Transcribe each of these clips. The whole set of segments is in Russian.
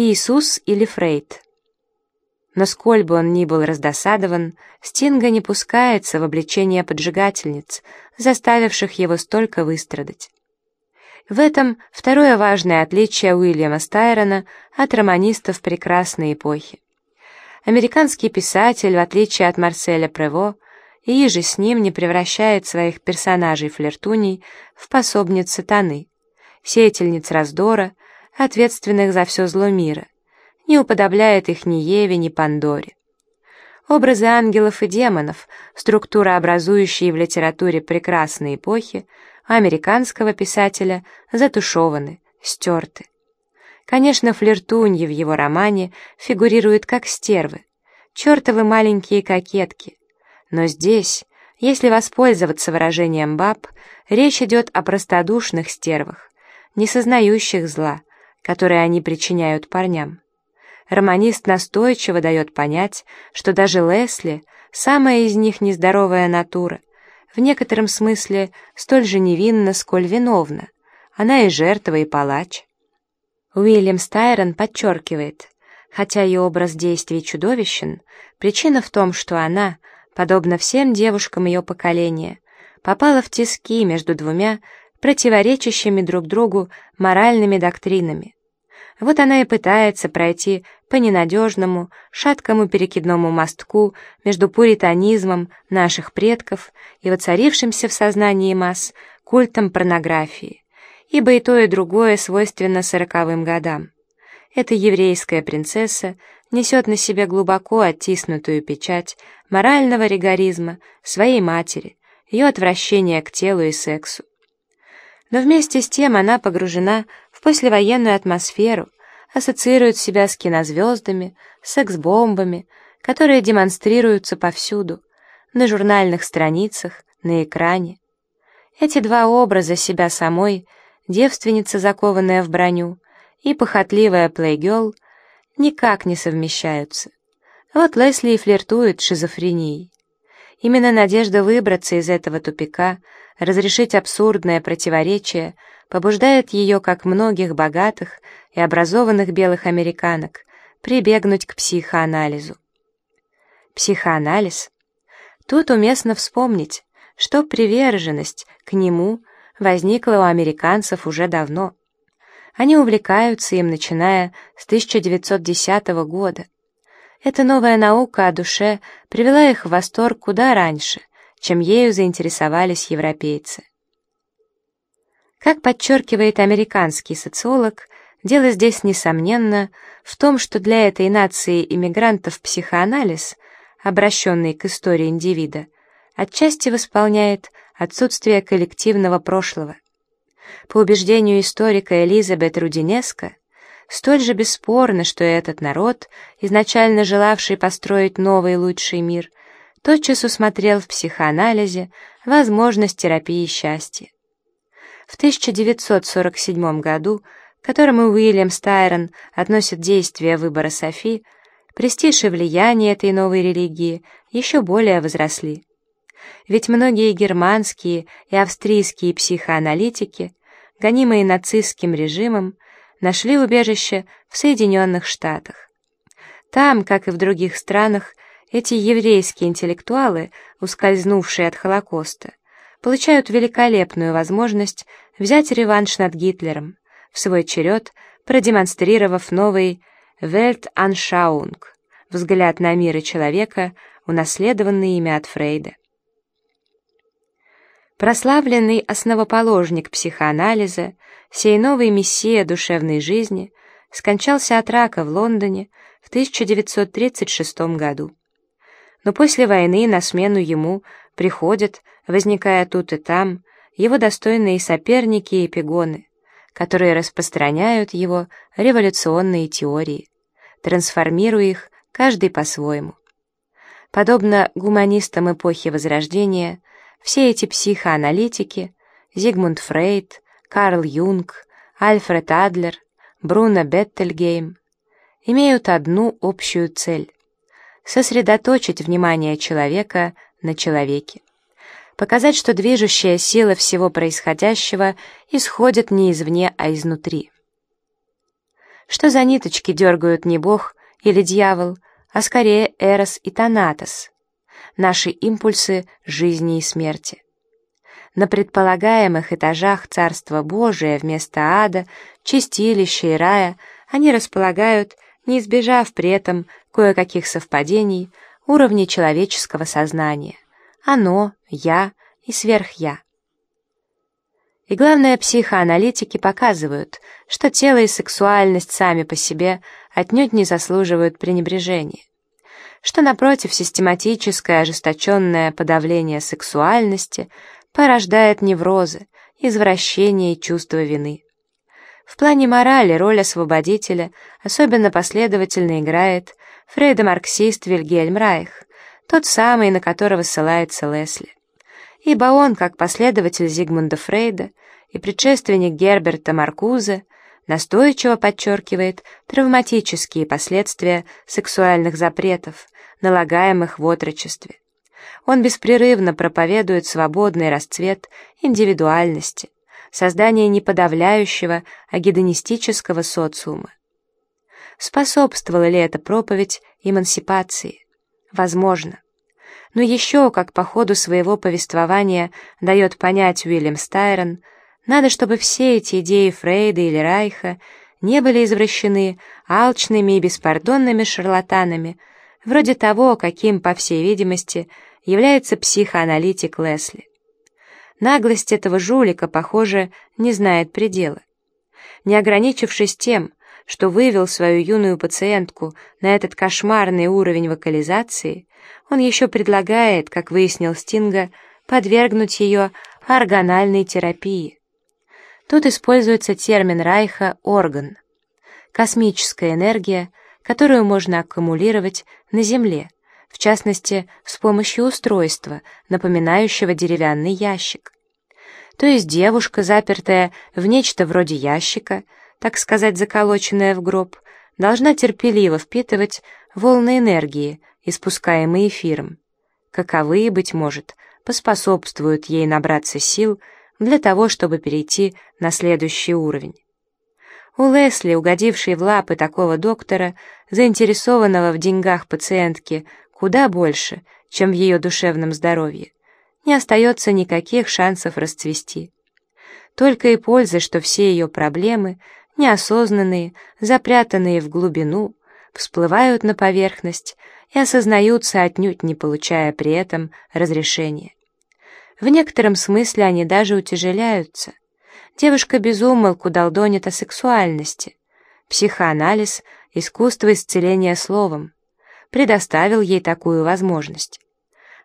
Иисус или Фрейд. Но сколь бы он ни был раздосадован, Стинга не пускается в обличение поджигательниц, заставивших его столько выстрадать. В этом второе важное отличие Уильяма Стайрона от романистов прекрасной эпохи. Американский писатель, в отличие от Марселя Прево, и же с ним не превращает своих персонажей-флиртуней в пособниц сатаны, сеятельниц раздора, ответственных за все зло мира, не уподобляет их ни Еве, ни Пандоре. Образы ангелов и демонов, структура, образующие в литературе прекрасной эпохи, американского писателя, затушеваны, стерты. Конечно, флиртуньи в его романе фигурируют как стервы, чертовы маленькие кокетки. Но здесь, если воспользоваться выражением баб, речь идет о простодушных стервах, не сознающих зла, которое они причиняют парням. Романист настойчиво дает понять, что даже Лесли, самая из них нездоровая натура, в некотором смысле столь же невинна, сколь виновна. Она и жертва, и палач. Уильям Стайрон подчеркивает, хотя ее образ действий чудовищен, причина в том, что она, подобно всем девушкам ее поколения, попала в тиски между двумя противоречащими друг другу моральными доктринами. Вот она и пытается пройти по ненадежному, шаткому перекидному мостку между пуританизмом наших предков и воцарившимся в сознании масс культом порнографии, ибо и то, и другое свойственно сороковым годам. Эта еврейская принцесса несет на себе глубоко оттиснутую печать морального ригоризма своей матери, ее отвращения к телу и сексу. Но вместе с тем она погружена в послевоенную атмосферу, ассоциирует себя с кинозвездами, секс-бомбами, которые демонстрируются повсюду, на журнальных страницах, на экране. Эти два образа себя самой, девственница, закованная в броню, и похотливая плейгелл, никак не совмещаются. Вот Лесли и флиртует с шизофренией. Именно надежда выбраться из этого тупика, разрешить абсурдное противоречие, побуждает ее, как многих богатых и образованных белых американок, прибегнуть к психоанализу. Психоанализ. Тут уместно вспомнить, что приверженность к нему возникла у американцев уже давно. Они увлекаются им, начиная с 1910 года. Эта новая наука о душе привела их в восторг куда раньше, чем ею заинтересовались европейцы. Как подчеркивает американский социолог, дело здесь, несомненно, в том, что для этой нации иммигрантов психоанализ, обращенный к истории индивида, отчасти восполняет отсутствие коллективного прошлого. По убеждению историка Элизабет Рудинеско, Столь же бесспорно, что этот народ, изначально желавший построить новый лучший мир, тотчас усмотрел в психоанализе возможность терапии счастья. В 1947 году, к которому Уильям Стайрон относит действие выбора Софи, престиж и влияние этой новой религии еще более возросли. Ведь многие германские и австрийские психоаналитики, гонимые нацистским режимом, нашли убежище в Соединенных Штатах. Там, как и в других странах, эти еврейские интеллектуалы, ускользнувшие от Холокоста, получают великолепную возможность взять реванш над Гитлером, в свой черед продемонстрировав новый «Weltanschauung» — взгляд на мир и человека, унаследованный ими от Фрейда. Прославленный основоположник психоанализа, сей новый мессия душевной жизни, скончался от рака в Лондоне в 1936 году. Но после войны на смену ему приходят, возникая тут и там, его достойные соперники и эпигоны, которые распространяют его революционные теории, трансформируя их каждый по-своему. Подобно гуманистам эпохи Возрождения, все эти психоаналитики — Зигмунд Фрейд, Карл Юнг, Альфред Адлер, Бруно Беттельгейм — имеют одну общую цель — сосредоточить внимание человека на человеке, показать, что движущая сила всего происходящего исходит не извне, а изнутри. что за ниточки дергают не Бог или дьявол, а скорее Эрос и Танатос, наши импульсы жизни и смерти. На предполагаемых этажах Царства Божия вместо ада, чистилища и рая они располагают, не избежав при этом кое-каких совпадений, уровни человеческого сознания. Оно, я и сверхя. И главное, психоаналитики показывают, что тело и сексуальность сами по себе отнюдь не заслуживают пренебрежения. Что, напротив, систематическое ожесточенное подавление сексуальности порождает неврозы, извращение и чувство вины. В плане морали роль освободителя особенно последовательно играет фрейдо-марксист Вильгельм Райх, тот самый, на которого ссылается Лесли ибо он, как последователь Зигмунда Фрейда и предшественник Герберта Маркузе, настойчиво подчеркивает травматические последствия сексуальных запретов, налагаемых в отрочестве. Он беспрерывно проповедует свободный расцвет индивидуальности, создание не подавляющего, социума. Способствовала ли эта проповедь эмансипации? Возможно но еще, как по ходу своего повествования дает понять Уильям Стайрон, надо, чтобы все эти идеи Фрейда или Райха не были извращены алчными и беспардонными шарлатанами, вроде того, каким, по всей видимости, является психоаналитик Лесли. Наглость этого жулика, похоже, не знает предела. Не ограничившись тем, что вывел свою юную пациентку на этот кошмарный уровень вокализации, он еще предлагает, как выяснил Стинга, подвергнуть ее органальной терапии. Тут используется термин Райха «орган» — космическая энергия, которую можно аккумулировать на Земле, в частности, с помощью устройства, напоминающего деревянный ящик. То есть девушка, запертая в нечто вроде ящика, так сказать, заколоченная в гроб, должна терпеливо впитывать волны энергии, испускаемые эфиром. Каковые, быть может, поспособствуют ей набраться сил для того, чтобы перейти на следующий уровень. У Лесли, угодившей в лапы такого доктора, заинтересованного в деньгах пациентки куда больше, чем в ее душевном здоровье, не остается никаких шансов расцвести. Только и пользы, что все ее проблемы, неосознанные, запрятанные в глубину, всплывают на поверхность и осознаются отнюдь не получая при этом разрешения. В некотором смысле они даже утяжеляются. Девушка безумолку долдонит о сексуальности. Психоанализ, искусство исцеления словом, предоставил ей такую возможность.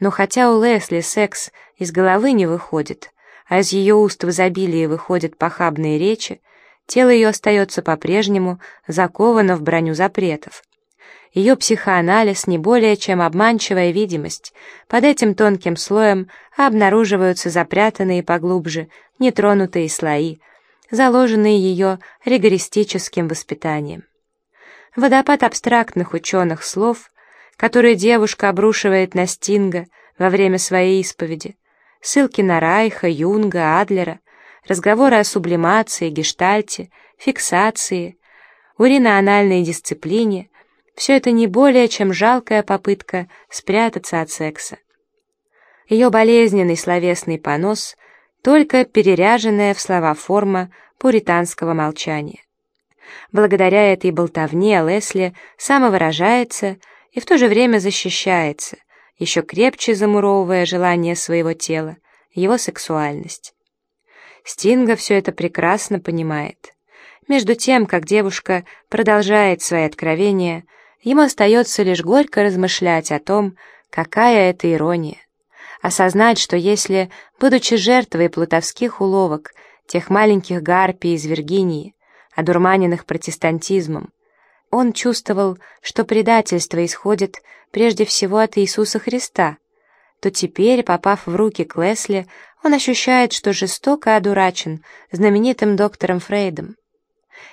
Но хотя у Лесли секс из головы не выходит, а из ее уст в изобилии выходят похабные речи, тело ее остается по-прежнему заковано в броню запретов. Ее психоанализ не более чем обманчивая видимость. Под этим тонким слоем обнаруживаются запрятанные поглубже нетронутые слои, заложенные ее ригористическим воспитанием. Водопад абстрактных ученых слов, которые девушка обрушивает на Стинга во время своей исповеди, ссылки на Райха, Юнга, Адлера, разговоры о сублимации, гештальте, фиксации, уриноанальной дисциплине — все это не более чем жалкая попытка спрятаться от секса. Ее болезненный словесный понос — только переряженная в слова форма пуританского молчания. Благодаря этой болтовне Лесли самовыражается и в то же время защищается, еще крепче замуровывая желание своего тела, его сексуальность. Стинга все это прекрасно понимает. Между тем, как девушка продолжает свои откровения, Ему остается лишь горько размышлять о том, какая это ирония. Осознать, что если, будучи жертвой плутовских уловок, тех маленьких гарпий из Виргинии, одурманенных протестантизмом, он чувствовал, что предательство исходит прежде всего от Иисуса Христа, то теперь, попав в руки к Лесли, он ощущает, что жестоко одурачен знаменитым доктором Фрейдом.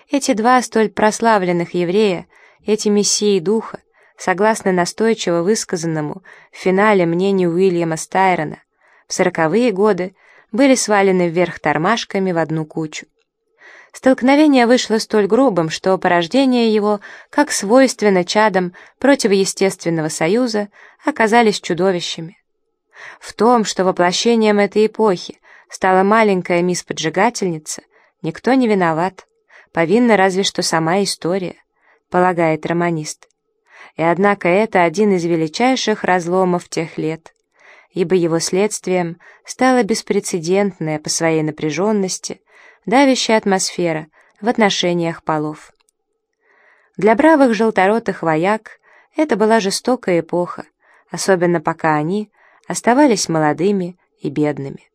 Эти два столь прославленных еврея — эти мессии духа, согласно настойчиво высказанному в финале мнению Уильяма Стайрона, в сороковые годы были свалены вверх тормашками в одну кучу. Столкновение вышло столь грубым, что порождение его, как свойственно чадам противоестественного союза, оказались чудовищами. В том, что воплощением этой эпохи стала маленькая мисс-поджигательница, никто не виноват, повинна разве что сама история, полагает романист. И однако это один из величайших разломов тех лет, ибо его следствием стала беспрецедентная по своей напряженности, давящая атмосфера в отношениях полов. Для бравых желторотых вояк это была жестокая эпоха, особенно пока они оставались молодыми и бедными.